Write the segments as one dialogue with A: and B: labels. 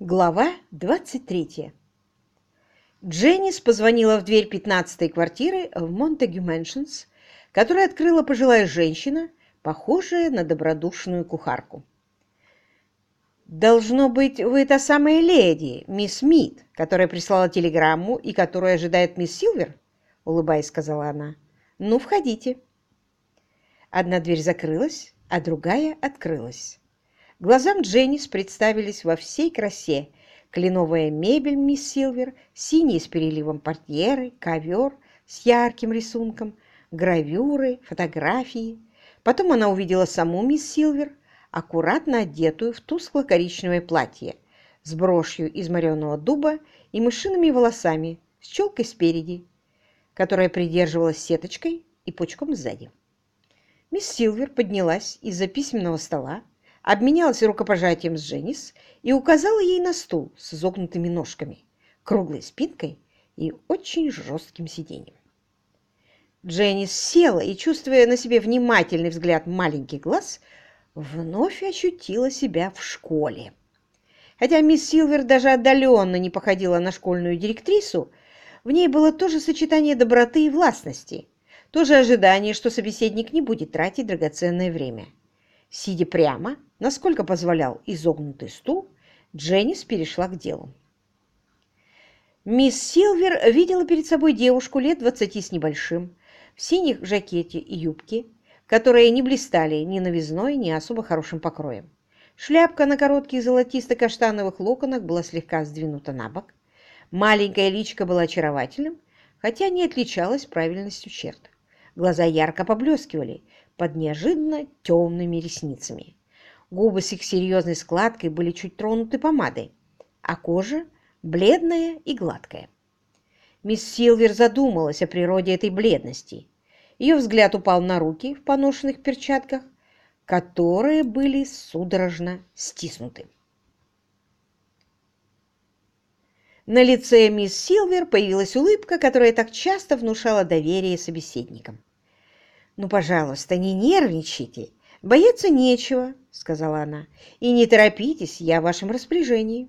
A: Глава 23. Дженнис позвонила в дверь пятнадцатой квартиры в Монтегю Мэншнс, которую открыла пожилая женщина, похожая на добродушную кухарку. «Должно быть, вы та самая леди, мисс Мид, которая прислала телеграмму и которую ожидает мисс Силвер?» — улыбаясь, сказала она. «Ну, входите». Одна дверь закрылась, а другая открылась. Глазам Дженнис представились во всей красе кленовая мебель мисс Силвер, синие с переливом портьеры, ковер с ярким рисунком, гравюры, фотографии. Потом она увидела саму мисс Силвер, аккуратно одетую в тускло-коричневое платье, с брошью из мореного дуба и мышиными волосами, с челкой спереди, которая придерживалась сеточкой и пучком сзади. Мисс Силвер поднялась из-за письменного стола, обменялась рукопожатием с Дженнис и указала ей на стул с изогнутыми ножками, круглой спинкой и очень жестким сиденьем. Дженнис села и, чувствуя на себе внимательный взгляд маленьких глаз, вновь ощутила себя в школе. Хотя мисс Силвер даже отдаленно не походила на школьную директрису, в ней было то же сочетание доброты и властности, то же ожидание, что собеседник не будет тратить драгоценное время. Сидя прямо, насколько позволял изогнутый стул, Дженнис перешла к делу. Мисс Силвер видела перед собой девушку лет двадцати с небольшим, в синих жакете и юбке, которые не блистали ни новизной, ни особо хорошим покроем. Шляпка на коротких золотисто-каштановых локонах была слегка сдвинута на бок. Маленькая личка была очаровательным, хотя не отличалась правильностью черт. Глаза ярко поблескивали под неожиданно темными ресницами. Губы с их серьезной складкой были чуть тронуты помадой, а кожа бледная и гладкая. Мисс Силвер задумалась о природе этой бледности. Ее взгляд упал на руки в поношенных перчатках, которые были судорожно стиснуты. На лице мисс Силвер появилась улыбка, которая так часто внушала доверие собеседникам. «Ну, пожалуйста, не нервничайте. Бояться нечего», — сказала она. «И не торопитесь, я в вашем распоряжении».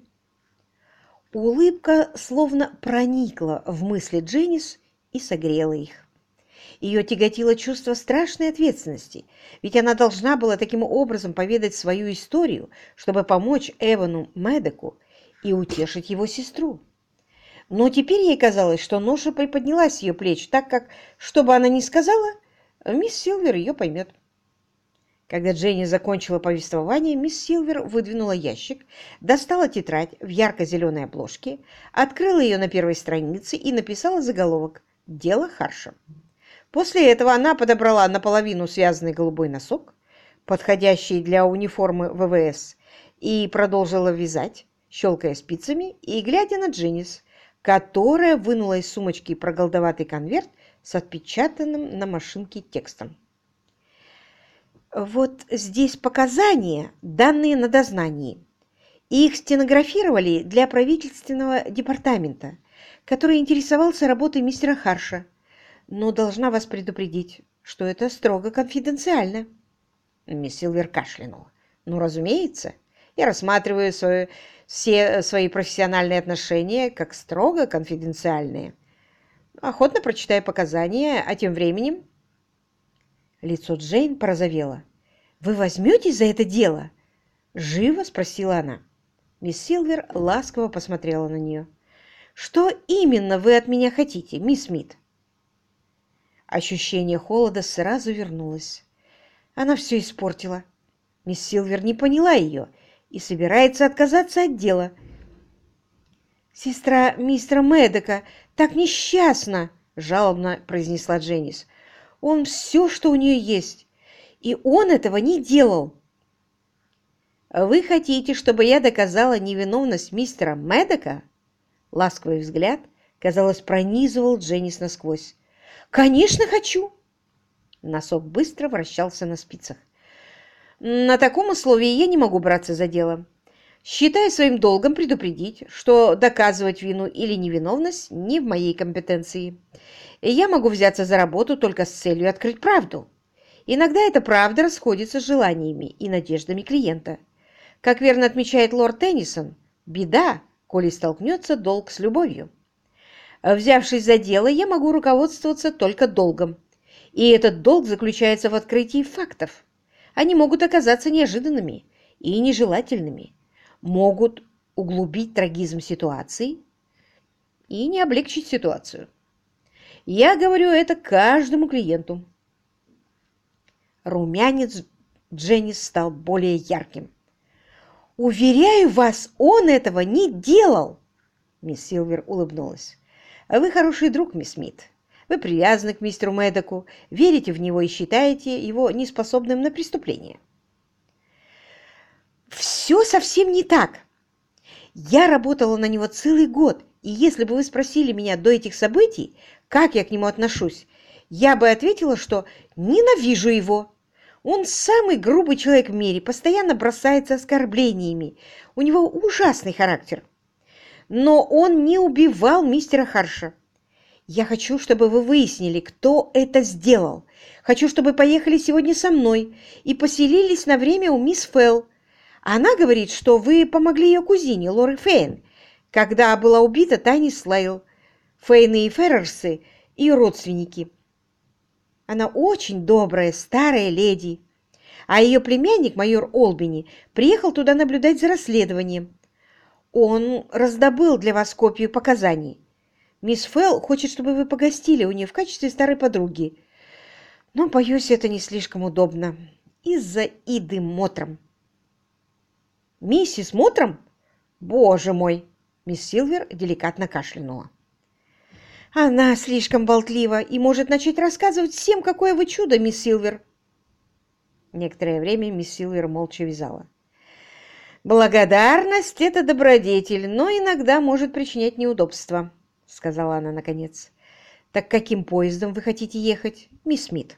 A: Улыбка словно проникла в мысли Дженнис и согрела их. Ее тяготило чувство страшной ответственности, ведь она должна была таким образом поведать свою историю, чтобы помочь Эвану Медеку и утешить его сестру. Но теперь ей казалось, что ноша приподнялась ее плеч, так как, что бы она ни сказала, мисс Силвер ее поймет. Когда Дженни закончила повествование, мисс Силвер выдвинула ящик, достала тетрадь в ярко-зеленой обложке, открыла ее на первой странице и написала заголовок «Дело Харша». После этого она подобрала наполовину связанный голубой носок, подходящий для униформы ВВС, и продолжила вязать, щелкая спицами и глядя на Дженнис, которая вынула из сумочки проголдоватый конверт с отпечатанным на машинке текстом. Вот здесь показания, данные на дознании. их стенографировали для правительственного департамента, который интересовался работой мистера Харша. Но должна вас предупредить, что это строго конфиденциально. Мисс Силвер кашлянула. Ну, разумеется, я рассматриваю свое, все свои профессиональные отношения как строго конфиденциальные. Охотно прочитаю показания, а тем временем Лицо Джейн порозовело. «Вы возьметесь за это дело?» Живо спросила она. Мисс Силвер ласково посмотрела на нее. «Что именно вы от меня хотите, мисс Смит?» Ощущение холода сразу вернулось. Она все испортила. Мисс Силвер не поняла ее и собирается отказаться от дела. «Сестра мистера Мэддока так несчастна!» — жалобно произнесла Дженнис. Он все, что у нее есть. И он этого не делал. «Вы хотите, чтобы я доказала невиновность мистера Мэддока?» Ласковый взгляд, казалось, пронизывал Дженнис насквозь. «Конечно хочу!» Носок быстро вращался на спицах. «На таком условии я не могу браться за дело. Считаю своим долгом предупредить, что доказывать вину или невиновность не в моей компетенции и я могу взяться за работу только с целью открыть правду. Иногда эта правда расходится с желаниями и надеждами клиента. Как верно отмечает лорд Теннисон, Беда, коли столкнется долг с любовью. Взявшись за дело, я могу руководствоваться только долгом. И этот долг заключается в открытии фактов. Они могут оказаться неожиданными и нежелательными, могут углубить трагизм ситуации и не облегчить ситуацию. Я говорю это каждому клиенту. Румянец Дженнис стал более ярким. «Уверяю вас, он этого не делал!» Мисс Силвер улыбнулась. «Вы хороший друг, мисс Смит. Вы привязаны к мистеру Мэддоку, верите в него и считаете его неспособным на преступление». «Все совсем не так. Я работала на него целый год, и если бы вы спросили меня до этих событий, как я к нему отношусь, я бы ответила, что ненавижу его. Он самый грубый человек в мире, постоянно бросается оскорблениями. У него ужасный характер. Но он не убивал мистера Харша. Я хочу, чтобы вы выяснили, кто это сделал. Хочу, чтобы поехали сегодня со мной и поселились на время у мисс Фелл. Она говорит, что вы помогли ее кузине, Лори Фейн, когда была убита Тайни Слейл. Фейны и Феррерсы – ее родственники. Она очень добрая, старая леди. А ее племянник, майор Олбини, приехал туда наблюдать за расследованием. Он раздобыл для вас копию показаний. Мисс Фелл хочет, чтобы вы погостили у нее в качестве старой подруги. Но, боюсь, это не слишком удобно. Из-за Иды Мотром. Миссис Мотром? Боже мой! Мисс Силвер деликатно кашлянула. Она слишком болтлива и может начать рассказывать всем, какое вы чудо, мисс Силвер. Некоторое время мисс Силвер молча вязала. «Благодарность — это добродетель, но иногда может причинять неудобства», — сказала она наконец. «Так каким поездом вы хотите ехать, мисс Смит?»